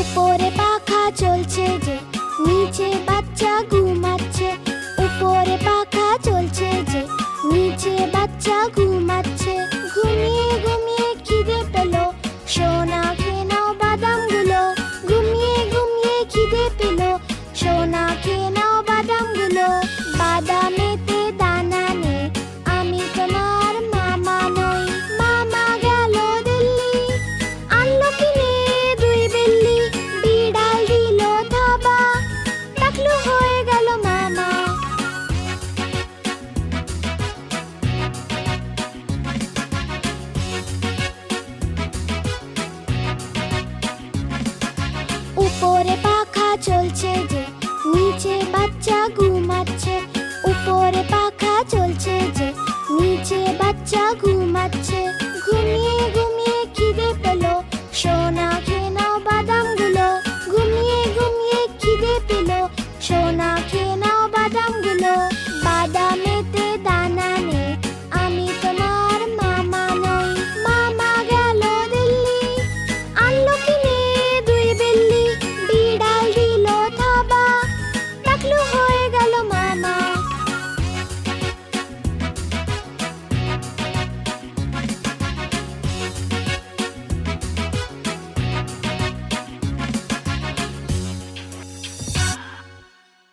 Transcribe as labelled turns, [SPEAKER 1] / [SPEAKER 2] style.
[SPEAKER 1] উপরে পাখা চলছে যে নিচে বাচ্চা ঘুমাচ্ছে। উপরে পাখা চলছে যে নিচে বাচ্চা ঘুমাচ্ছে। बच्चा घूम अच्छे